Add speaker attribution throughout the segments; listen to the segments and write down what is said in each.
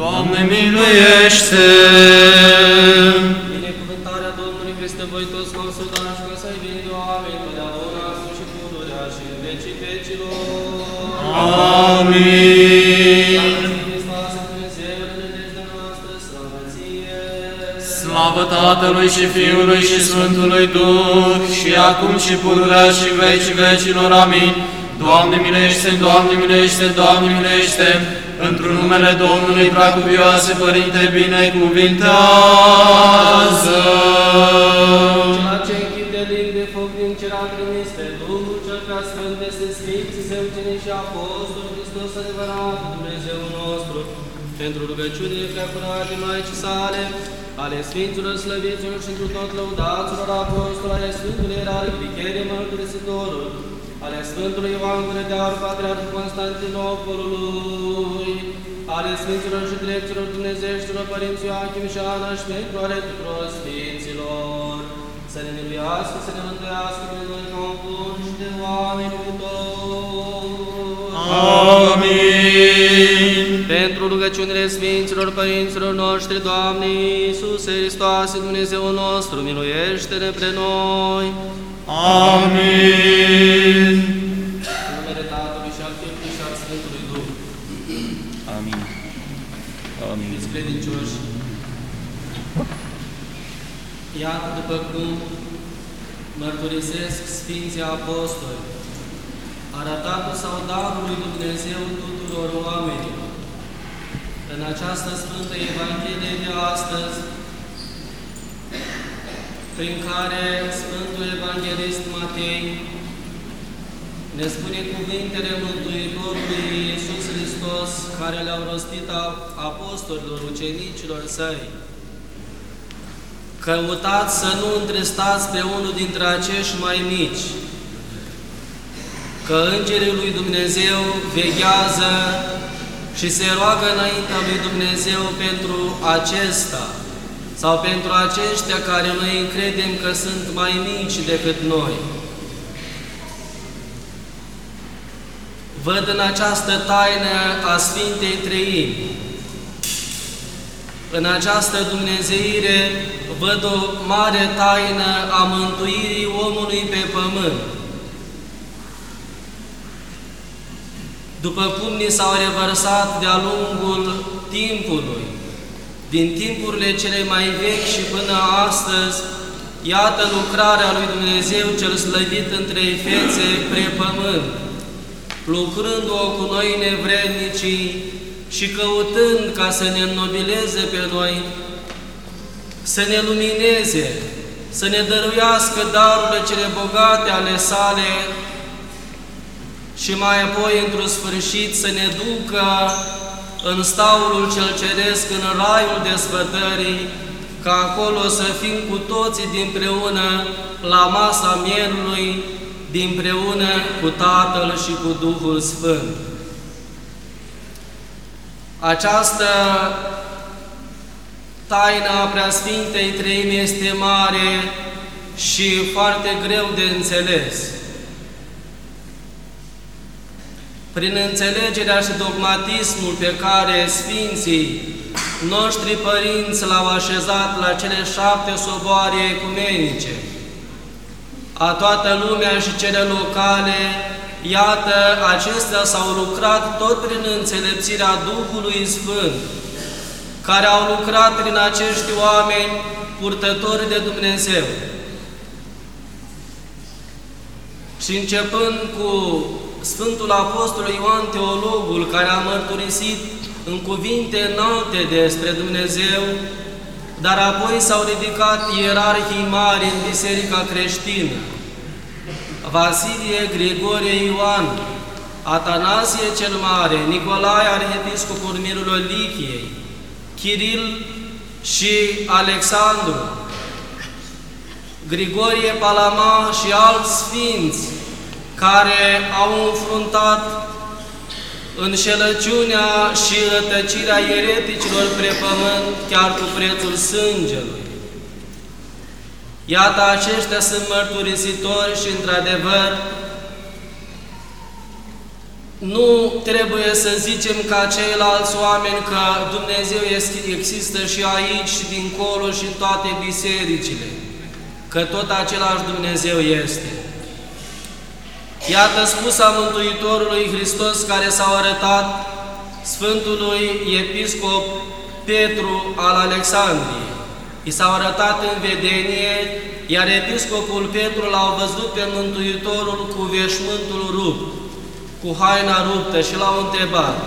Speaker 1: Doamne, miluiește!
Speaker 2: Binecuvântarea Domnului Hristă, voi toți consultați ca să-i vin de oameni, totdeauna acum și pururea și în vecii vecilor.
Speaker 1: Amin.
Speaker 2: Hristoase, Dumnezeu, nădejdea noastră, slavă ție!
Speaker 1: Slavă Tatălui și Fiului și Sfântului Duh, și acum și pururea și în vecii vecilor. Amin. Doamne miluiește, Doamne miluiește, Doamne miluiește, într-un numele Domnului Preacuvioase Părinte, binecuvintează!
Speaker 2: Ceea ce închid de limbi de foc din cer a trimis pe Duhul cel prea sfânt peste Sfinții, Zeucenii și Apostoli, Hristos adevărat, Dumnezeu nostru, pentru rugăciunile prea curate Maicii sale, ale Sfinților Slăviților și întru tot lăudaților apostoli, ale Sfântului Erarh, Vicherie Mărturisitorul, ale Sfântului Ioan Gură de Aur, Patriarhul Constantinopolului, ale Sfinților și Direcților Dumnezeștilor, Părinții Ioachim și Ana și pentru ale tuturor Sfinților, să ne miluiască, să ne mântuiască pe noi ca un bun și de oameni iubitori.
Speaker 1: Amin.
Speaker 2: Pentru rugăciunile Sfinților Părinților noștri, Doamne Iisuse Hristoase, Dumnezeu nostru, miluiește-ne pre noi.
Speaker 1: Amin.
Speaker 2: În numele Tatălui și al Fiului și al Sfântului Duh.
Speaker 1: Amin. Amin.
Speaker 2: Fiți credincioși. Iată după cum mărturisesc Sfinții Apostoli, arătatul sau darul lui Dumnezeu tuturor oamenilor. În această Sfântă Evanghelie de astăzi, prin care Sfântul Evanghelist Matei ne spune cuvintele Mântuitorului Iisus Hristos care le-au rostit a- apostolilor, ucenicilor săi. Căutați să nu întristați pe unul dintre acești mai mici, că Îngerii lui Dumnezeu veghează și se roagă înaintea lui Dumnezeu pentru acesta sau pentru aceștia care noi credem că sunt mai mici decât noi. Văd în această taină a Sfintei Treimi, în această Dumnezeire văd o mare taină a mântuirii omului pe pământ. După cum ni s-au revărsat de-a lungul timpului, din timpurile cele mai vechi și până astăzi, iată lucrarea lui Dumnezeu cel slăvit între fețe pre pământ, lucrând-o cu noi nevrednicii și căutând ca să ne înnobileze pe noi, să ne lumineze, să ne dăruiască darurile cele bogate ale sale și mai apoi, într-un sfârșit, să ne ducă în staulul cel ceresc, în raiul desfătării, ca acolo să fim cu toții dinpreună la masa mielului, dinpreună cu Tatăl și cu Duhul Sfânt. Această taina a Preasfintei Treimi este mare și foarte greu de înțeles. Prin înțelegerea și dogmatismul pe care Sfinții noștri părinți l-au așezat la cele șapte soboare ecumenice, a toată lumea și cele locale, iată, acestea s-au lucrat tot prin înțelepțirea Duhului Sfânt, care au lucrat prin acești oameni purtători de Dumnezeu. Și începând cu Sfântul Apostol Ioan Teologul, care a mărturisit în cuvinte înalte despre Dumnezeu, dar apoi s-au ridicat ierarhii mari în Biserica creștină, Vasilie, Grigorie, Ioan, Atanasie cel Mare, Nicolae, Arhiepiscopul Mirul Lichiei, Chiril și Alexandru, Grigorie Palama și alți sfinți care au înfruntat înșelăciunea și rătăcirea ereticilor pe pământ, chiar cu prețul sângelui. Iată, aceștia sunt mărturisitori și, într-adevăr, nu trebuie să zicem ca ceilalți oameni că Dumnezeu există și aici și dincolo și în toate bisericile, că tot același Dumnezeu este. Iată spusa Mântuitorului Hristos care s-au arătat Sfântului Episcop Petru al Alexandriei. I s-au arătat în vedenie, iar Episcopul Petru l-au văzut pe Mântuitorul cu veșmântul rupt, cu haina ruptă și l-au întrebat,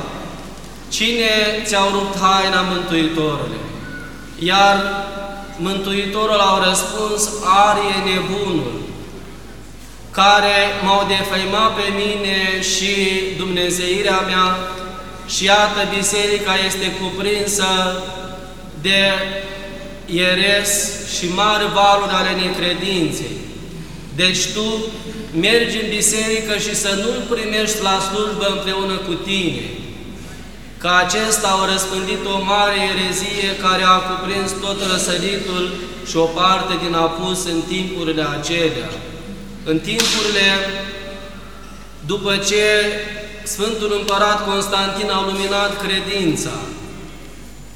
Speaker 2: Cine ți-au rupt haina Mântuitorule? Iar Mântuitorul au răspuns, Arie nebunul, care m-au defăimat pe mine și Dumnezeirea mea și iată biserica este cuprinsă de ieres și mari valuri ale necredinței. Deci tu mergi în biserică și să nu-L primești la slujbă împreună cu tine, că acesta au răspândit o mare erezie care a cuprins tot răsăritul și o parte din apus în timpurile acelea. În timpurile după ce Sfântul Împărat Constantin a luminat credința,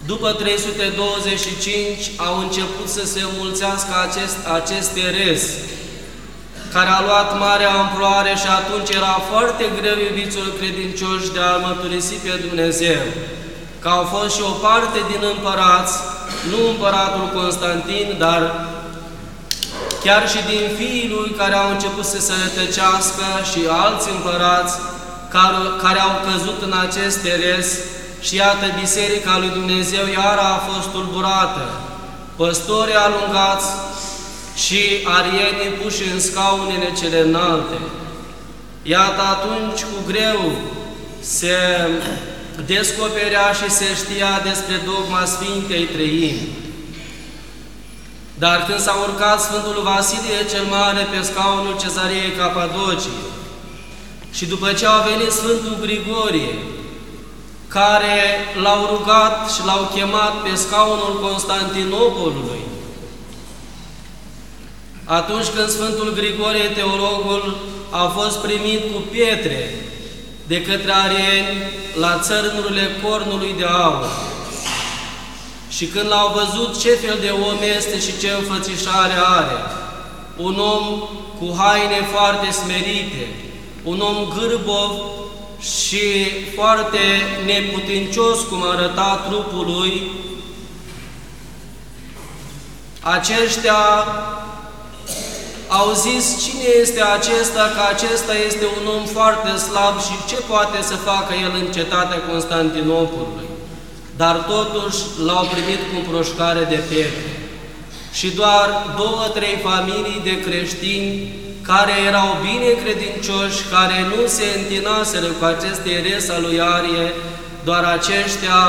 Speaker 2: după 325 au început să se mulțească acest, acest eres, care a luat mare amploare și atunci era foarte greu iubițul credincioși de a mărturisi pe Dumnezeu, că au fost și o parte din împărați, nu împăratul Constantin, dar chiar și din fiii lui care au început să se rătăcească și alți împărați care, care au căzut în acest teres și iată Biserica lui Dumnezeu iară a fost tulburată, păstorii alungați și arienii puși în scaunele cele înalte. Iată atunci cu greu se descoperea și se știa despre dogma Sfintei Trăimi. Dar când s-a urcat Sfântul Vasilie cel Mare pe scaunul cezariei Capadocii și după ce a venit Sfântul Grigorie, care l-au rugat și l-au chemat pe scaunul Constantinopolului, atunci când Sfântul Grigorie Teologul a fost primit cu pietre de către arieni la țărnurile cornului de aur, și când l-au văzut ce fel de om este și ce înfățișare are, un om cu haine foarte smerite, un om gârbov și foarte neputincios cum arăta trupul lui, aceștia au zis cine este acesta, că acesta este un om foarte slab și ce poate să facă el în cetatea Constantinopolului dar totuși l-au primit cu împroșcare de pietre. Și doar două, trei familii de creștini care erau bine credincioși, care nu se întinaseră cu aceste eres al lui Arie, doar aceștia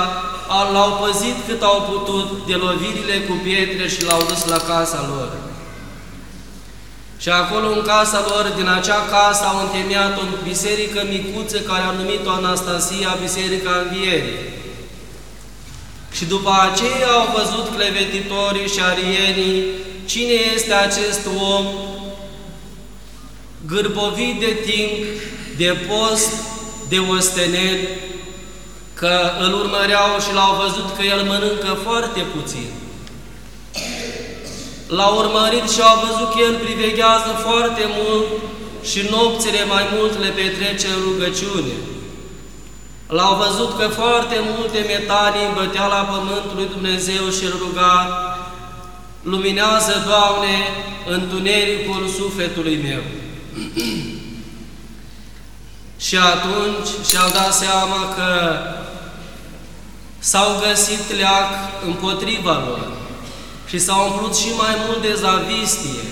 Speaker 2: l-au păzit cât au putut de lovirile cu pietre și l-au dus la casa lor. Și acolo în casa lor, din acea casă, au întemeiat o biserică micuță care au numit-o Anastasia, Biserica Învierii. Și după aceea au văzut clevetitorii și arienii cine este acest om gârbovit de timp, de post, de ostenel, că îl urmăreau și l-au văzut că el mănâncă foarte puțin. L-au urmărit și au văzut că el priveghează foarte mult și nopțile mai mult le petrece în rugăciune. L-au văzut că foarte multe metalii îmbătea la pământul lui Dumnezeu și îl ruga, Luminează, Doamne, întunericul sufletului meu. și atunci și-au dat seama că s-au găsit leac împotriva lor și s-au umplut și mai mult de zavistie.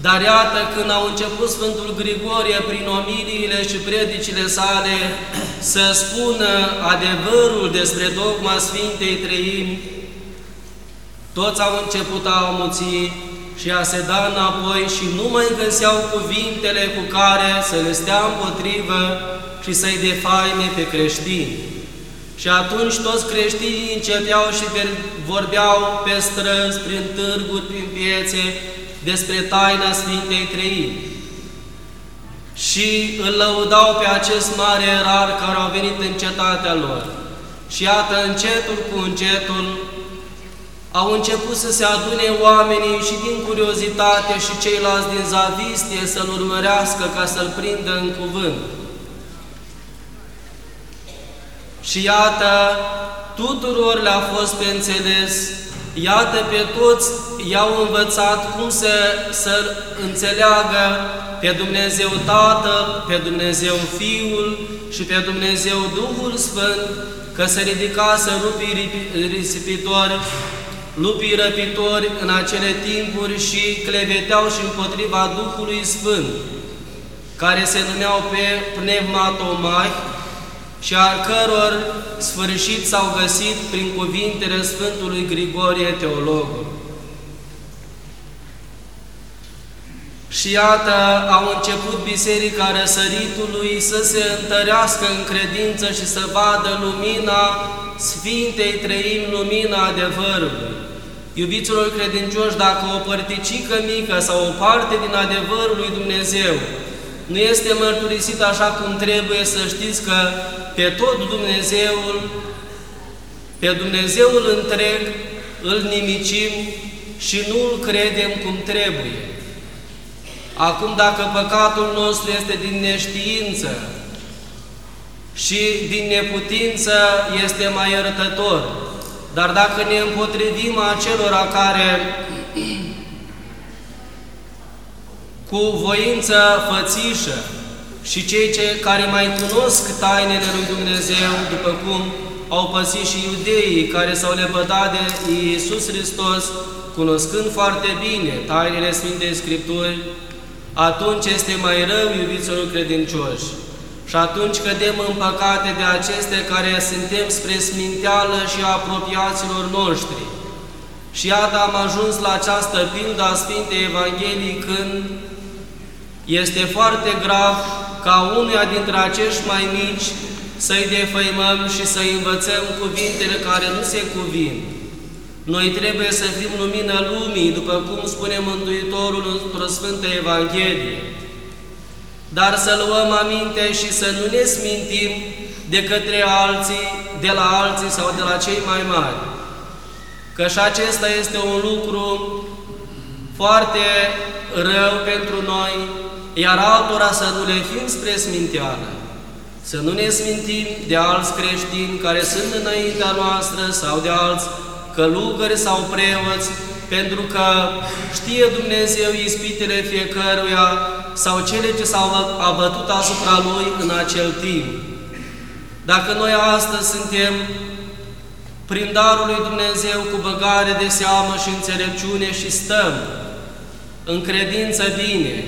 Speaker 2: Dar iată, când au început Sfântul Grigorie prin omiliile și predicile sale să spună adevărul despre dogma Sfintei Trăimi, toți au început a amuți și a se da înapoi și nu mai găseau cuvintele cu care să le stea împotrivă și să-i defaime pe creștini. Și atunci toți creștinii începeau și vorbeau pe străzi, prin târguri, prin piețe, despre taina Sfintei Trăimi. și îl lăudau pe acest mare erar care au venit în cetatea lor. Și iată, încetul cu încetul, au început să se adune oamenii și din curiozitate și ceilalți din zavistie să-l urmărească ca să-l prindă în cuvânt. Și iată, tuturor le-a fost pe înțeles, iată pe toți i-au învățat cum să, să înțeleagă pe Dumnezeu Tatăl, pe Dumnezeu Fiul și pe Dumnezeu Duhul Sfânt, că se ridicase rupii risipitori, lupii răpitori în acele timpuri și cleveteau și împotriva Duhului Sfânt, care se numeau pe pneumatomahi, și al căror sfârșit s-au găsit prin cuvintele Sfântului Grigorie Teologul. Și iată, au început Biserica Răsăritului să se întărească în credință și să vadă lumina Sfintei Trăim, lumina adevărului. Iubiților credincioși, dacă o părticică mică sau o parte din adevărul lui Dumnezeu nu este mărturisit așa cum trebuie, să știți că pe tot Dumnezeul, pe Dumnezeul întreg, îl nimicim și nu îl credem cum trebuie. Acum, dacă păcatul nostru este din neștiință și din neputință, este mai iertător. Dar dacă ne împotrivim acelora care cu voință fățișă și cei ce, care mai cunosc tainele lui Dumnezeu, după cum au păsit și iudeii care s-au lepădat de Iisus Hristos, cunoscând foarte bine tainele Sfintei Scripturi, atunci este mai rău, iubiților credincioși. Și atunci cădem în păcate de aceste care suntem spre sminteală și apropiaților noștri. Și iată am ajuns la această pildă a Sfintei Evangheliei când este foarte grav ca unuia dintre acești mai mici să-i defăimăm și să-i învățăm cuvintele care nu se cuvin. Noi trebuie să fim lumină lumii, după cum spune Mântuitorul într-o Sfântă Evanghelie, dar să luăm aminte și să nu ne smintim de către alții, de la alții sau de la cei mai mari. Că și acesta este un lucru foarte rău pentru noi, iar altora să nu le fim spre sminteală. Să nu ne smintim de alți creștini care sunt înaintea noastră sau de alți călugări sau preoți, pentru că știe Dumnezeu ispitele fiecăruia sau cele ce s-au abătut asupra Lui în acel timp. Dacă noi astăzi suntem prin darul lui Dumnezeu cu băgare de seamă și înțelepciune și stăm în credință bine,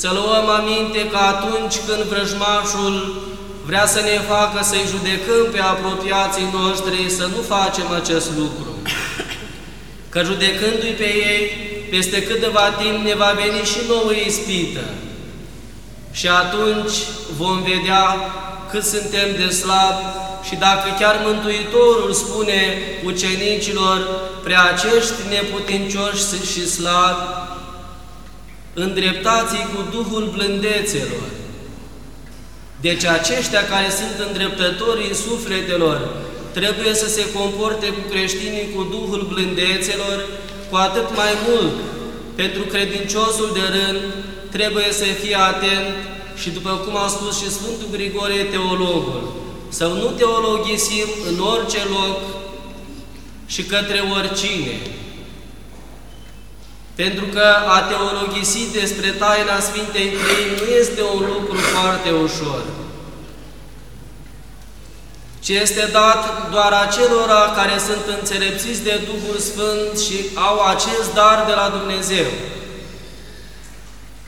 Speaker 2: să luăm aminte că atunci când vrăjmașul vrea să ne facă să-i judecăm pe apropiații noștri, să nu facem acest lucru. Că judecându-i pe ei, peste câteva timp ne va veni și nouă ispită. Și atunci vom vedea cât suntem de slabi și dacă chiar Mântuitorul spune ucenicilor, prea acești neputincioși și slabi, îndreptați cu Duhul blândețelor. Deci aceștia care sunt îndreptătorii sufletelor trebuie să se comporte cu creștinii cu Duhul blândețelor, cu atât mai mult, pentru credinciosul de rând trebuie să fie atent și după cum a spus și Sfântul Grigorie Teologul, să nu teologisim în orice loc și către oricine, pentru că a teologisi despre taina Sfintei Trăim nu este un lucru foarte ușor, ci este dat doar acelora care sunt înțelepțiți de Duhul Sfânt și au acest dar de la Dumnezeu.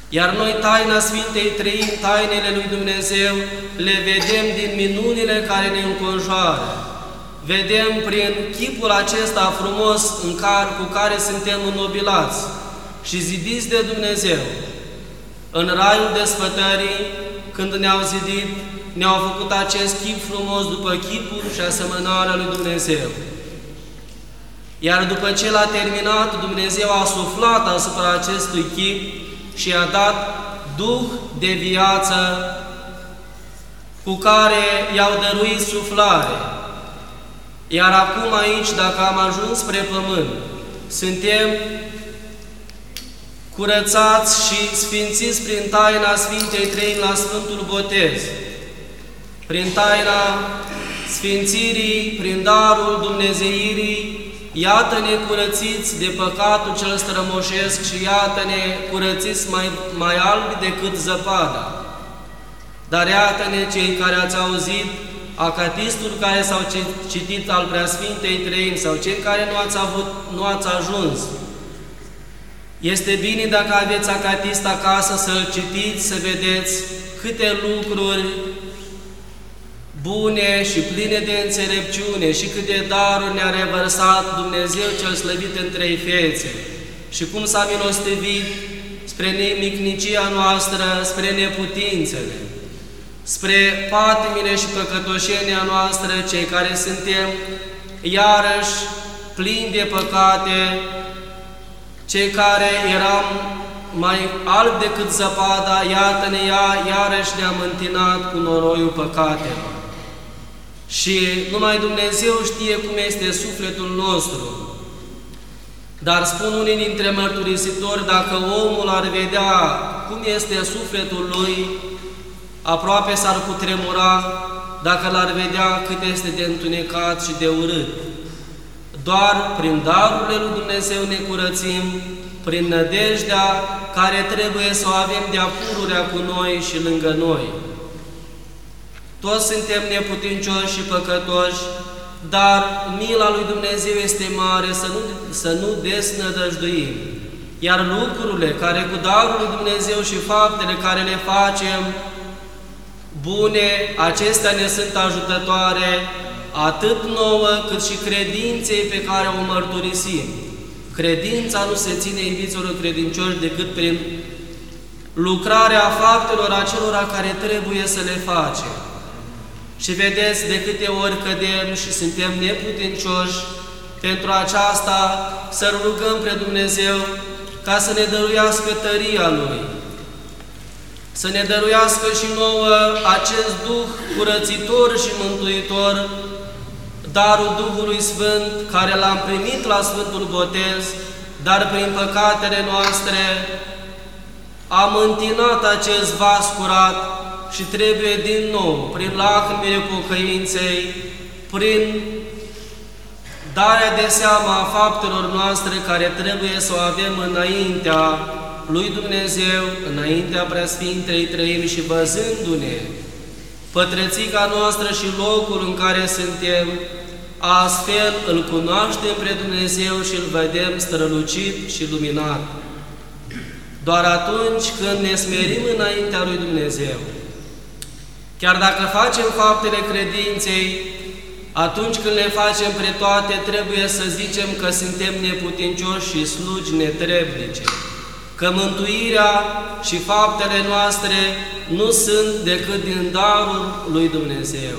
Speaker 2: Iar noi taina Sfintei Trăim, tainele lui Dumnezeu, le vedem din minunile care ne înconjoară. Vedem prin chipul acesta frumos în care, cu care suntem înnobilați și zidiți de Dumnezeu. În raiul desfătării, când ne-au zidit, ne-au făcut acest chip frumos după chipul și asemănarea lui Dumnezeu. Iar după ce l-a terminat, Dumnezeu a suflat asupra acestui chip și a dat Duh de viață cu care i-au dăruit suflare. Iar acum aici, dacă am ajuns spre pământ, suntem curățați și sfințiți prin taina Sfintei Trei la Sfântul Botez, prin taina sfințirii, prin darul Dumnezeirii, iată-ne curățiți de păcatul cel strămoșesc și iată-ne curățiți mai, mai albi decât zăpada. Dar iată-ne cei care ați auzit acatistul care s-au citit al Preasfintei Treim sau cei care nu ați, avut, nu ați ajuns. Este bine dacă aveți acatist acasă să-l citiți, să vedeți câte lucruri bune și pline de înțelepciune și câte daruri ne-a revărsat Dumnezeu cel slăvit în trei fețe și cum s-a milostevit spre nemicnicia noastră, spre neputințele, spre patimile și păcătoșenia noastră, cei care suntem iarăși plini de păcate, cei care eram mai alb decât zăpada, iată-ne ea, iarăși ne-am întinat cu noroiul păcatelor. Și numai Dumnezeu știe cum este sufletul nostru. Dar spun unii dintre mărturisitori, dacă omul ar vedea cum este sufletul lui, aproape s-ar cutremura dacă l-ar vedea cât este de întunecat și de urât. Doar prin darurile lui Dumnezeu ne curățim, prin nădejdea care trebuie să o avem de-a cu noi și lângă noi. Toți suntem neputincioși și păcătoși, dar mila lui Dumnezeu este mare să nu, să nu desnădăjduim. Iar lucrurile care cu darul lui Dumnezeu și faptele care le facem bune, acestea ne sunt ajutătoare atât nouă cât și credinței pe care o mărturisim. Credința nu se ține, iubiților credincioși, decât prin lucrarea faptelor acelora care trebuie să le facem. Și vedeți de câte ori cădem și suntem neputincioși, pentru aceasta să rugăm pre Dumnezeu ca să ne dăruiască tăria Lui, să ne dăruiască și nouă acest Duh curățitor și mântuitor, darul Duhului Sfânt care l-am primit la Sfântul Botez, dar prin păcatele noastre am întinat acest vas curat și trebuie din nou, prin lacrimile pocăinței, prin darea de seama a faptelor noastre care trebuie să o avem înaintea lui Dumnezeu, înaintea Preasfintei Trăim și văzându-ne pătrățica noastră și locul în care suntem, astfel îl cunoaștem pre Dumnezeu și îl vedem strălucit și luminat. Doar atunci când ne smerim înaintea lui Dumnezeu, chiar dacă facem faptele credinței, atunci când le facem pre toate, trebuie să zicem că suntem neputincioși și slugi netrebnice că mântuirea și faptele noastre nu sunt decât din darul lui Dumnezeu.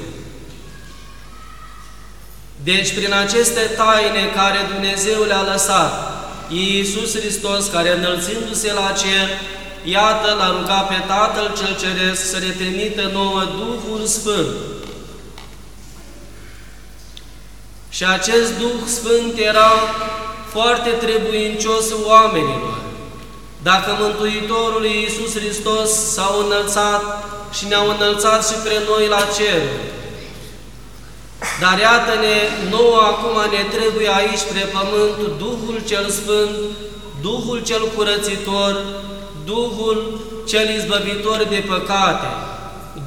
Speaker 2: Deci, prin aceste taine care Dumnezeu le-a lăsat, Iisus Hristos, care înălțindu-se la cer, iată, l-a rugat pe Tatăl cel Ceresc să ne trimită nouă Duhul Sfânt. Și acest Duh Sfânt era foarte trebuincios oamenilor. Dacă Mântuitorul Iisus Hristos s-a înălțat și ne-a înălțat și pre noi la cer, dar iată-ne, nouă acum ne trebuie aici pe pământ Duhul cel Sfânt, Duhul cel curățitor, Duhul cel izbăvitor de păcate,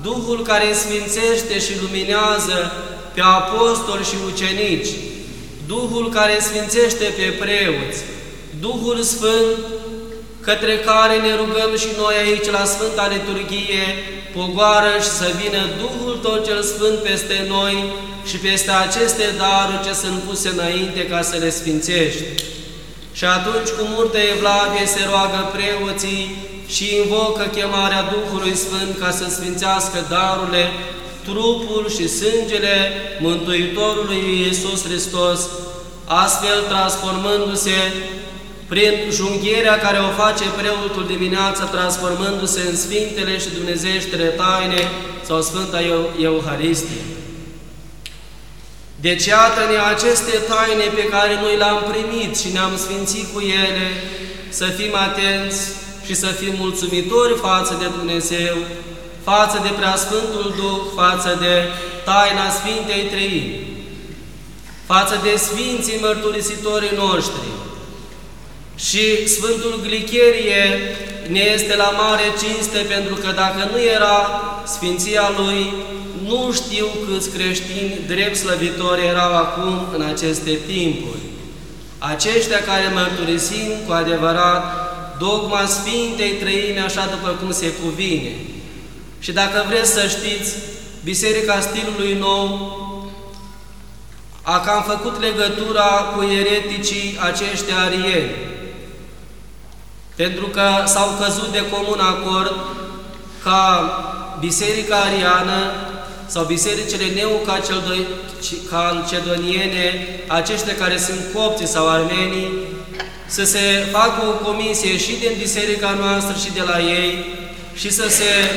Speaker 2: Duhul care sfințește și luminează pe apostoli și ucenici, Duhul care sfințește pe preoți, Duhul Sfânt către care ne rugăm și noi aici la Sfânta Liturghie, pogoară și să vină Duhul Tău cel Sfânt peste noi și peste aceste daruri ce sunt puse înainte ca să le sfințești. Și atunci cu multă evlavie se roagă preoții și invocă chemarea Duhului Sfânt ca să sfințească darurile, trupul și sângele Mântuitorului Iisus Hristos, astfel transformându-se prin junghierea care o face preotul dimineața, transformându-se în Sfintele și Dumnezeieștele taine sau Sfânta Euharistie. Deci iată-ne aceste taine pe care noi le-am primit și ne-am sfințit cu ele, să fim atenți și să fim mulțumitori față de Dumnezeu, față de Preasfântul Duh, față de taina Sfintei Trăimi, față de Sfinții mărturisitorii noștri. Și Sfântul Glicherie ne este la mare cinste pentru că dacă nu era Sfinția Lui, nu știu câți creștini drept slăvitori erau acum în aceste timpuri. Aceștia care mărturisim cu adevărat dogma Sfintei Trăime așa după cum se cuvine. Și dacă vreți să știți, Biserica Stilului Nou a cam făcut legătura cu ereticii aceștia arieni, pentru că s-au căzut de comun acord ca Biserica Ariană sau bisericile neocalcedoniene, aceștia care sunt copți sau armenii, să se facă o comisie și din biserica noastră și de la ei și să se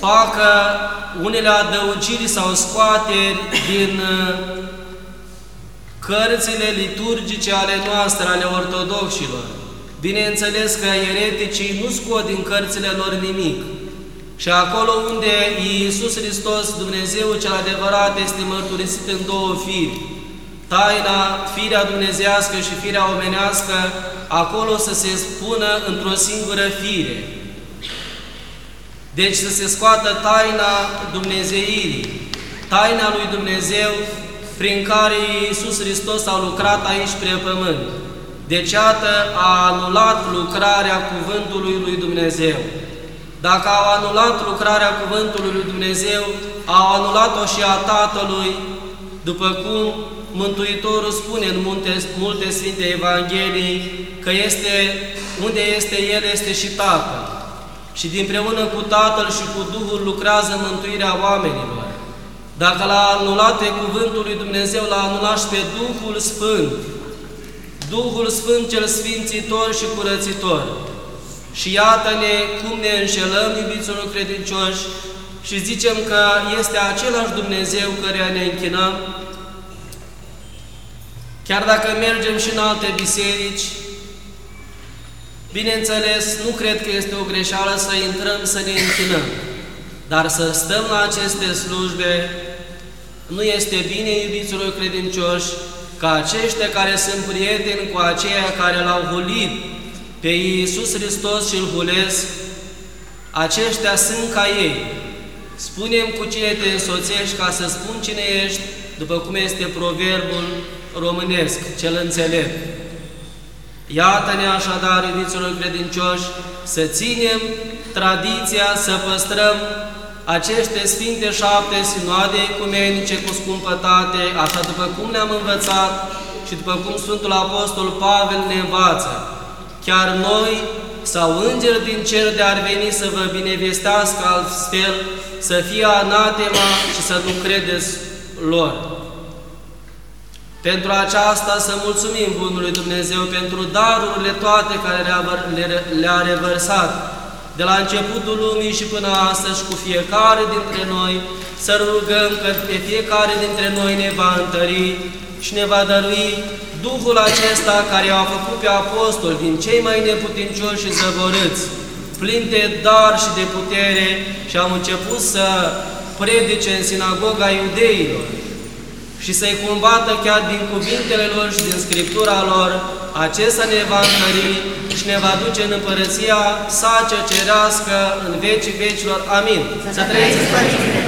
Speaker 2: facă unele adăugiri sau scoateri din uh, cărțile liturgice ale noastre, ale ortodoxilor. Bineînțeles că ereticii nu scot din cărțile lor nimic, și acolo unde Iisus Hristos, Dumnezeu cel adevărat, este mărturisit în două firi, taina, firea dumnezească și firea omenească, acolo să se spună într-o singură fire. Deci să se scoată taina Dumnezeirii, taina lui Dumnezeu prin care Iisus Hristos a lucrat aici pe pământ. Deci, iată, a anulat lucrarea cuvântului lui Dumnezeu. Dacă au anulat lucrarea Cuvântului lui Dumnezeu, au anulat-o și a Tatălui, după cum Mântuitorul spune în multe, multe Sfinte Evanghelii, că este, unde este El, este și Tatăl. Și dinpreună cu Tatăl și cu Duhul lucrează mântuirea oamenilor. Dacă l-a anulat pe Cuvântul lui Dumnezeu, l-a anulat și pe Duhul Sfânt. Duhul Sfânt cel Sfințitor și Curățitor. Și iată-ne cum ne înșelăm, iubiților credincioși, și zicem că este același Dumnezeu care ne închinăm, chiar dacă mergem și în alte biserici, bineînțeles, nu cred că este o greșeală să intrăm să ne închinăm, dar să stăm la aceste slujbe, nu este bine, iubiților credincioși, ca aceștia care sunt prieteni cu aceia care l-au hulit pe Iisus Hristos și îl hulesc, aceștia sunt ca ei. Spunem cu cine te însoțești ca să spun cine ești, după cum este proverbul românesc, cel înțelept. Iată-ne așadar, iubiților credincioși, să ținem tradiția, să păstrăm aceste Sfinte Șapte Sinoade Ecumenice cu scumpătate, așa după cum ne-am învățat și după cum Sfântul Apostol Pavel ne învață chiar noi sau îngeri din cer de ar veni să vă binevestească altfel, să fie anatema și să nu credeți lor. Pentru aceasta să mulțumim Bunului Dumnezeu pentru darurile toate care le-a revărsat de la începutul lumii și până astăzi cu fiecare dintre noi, să rugăm că pe fiecare dintre noi ne va întări și ne va dărui Duhul acesta care a făcut pe apostol din cei mai neputincioși și zăvorâți, plin de dar și de putere și au început să predice în sinagoga iudeilor și să-i combată chiar din cuvintele lor și din Scriptura lor, acesta ne va întări și ne va duce în împărăția sa ce cerească în vecii vecilor. Amin. Să trăiți, Părinte!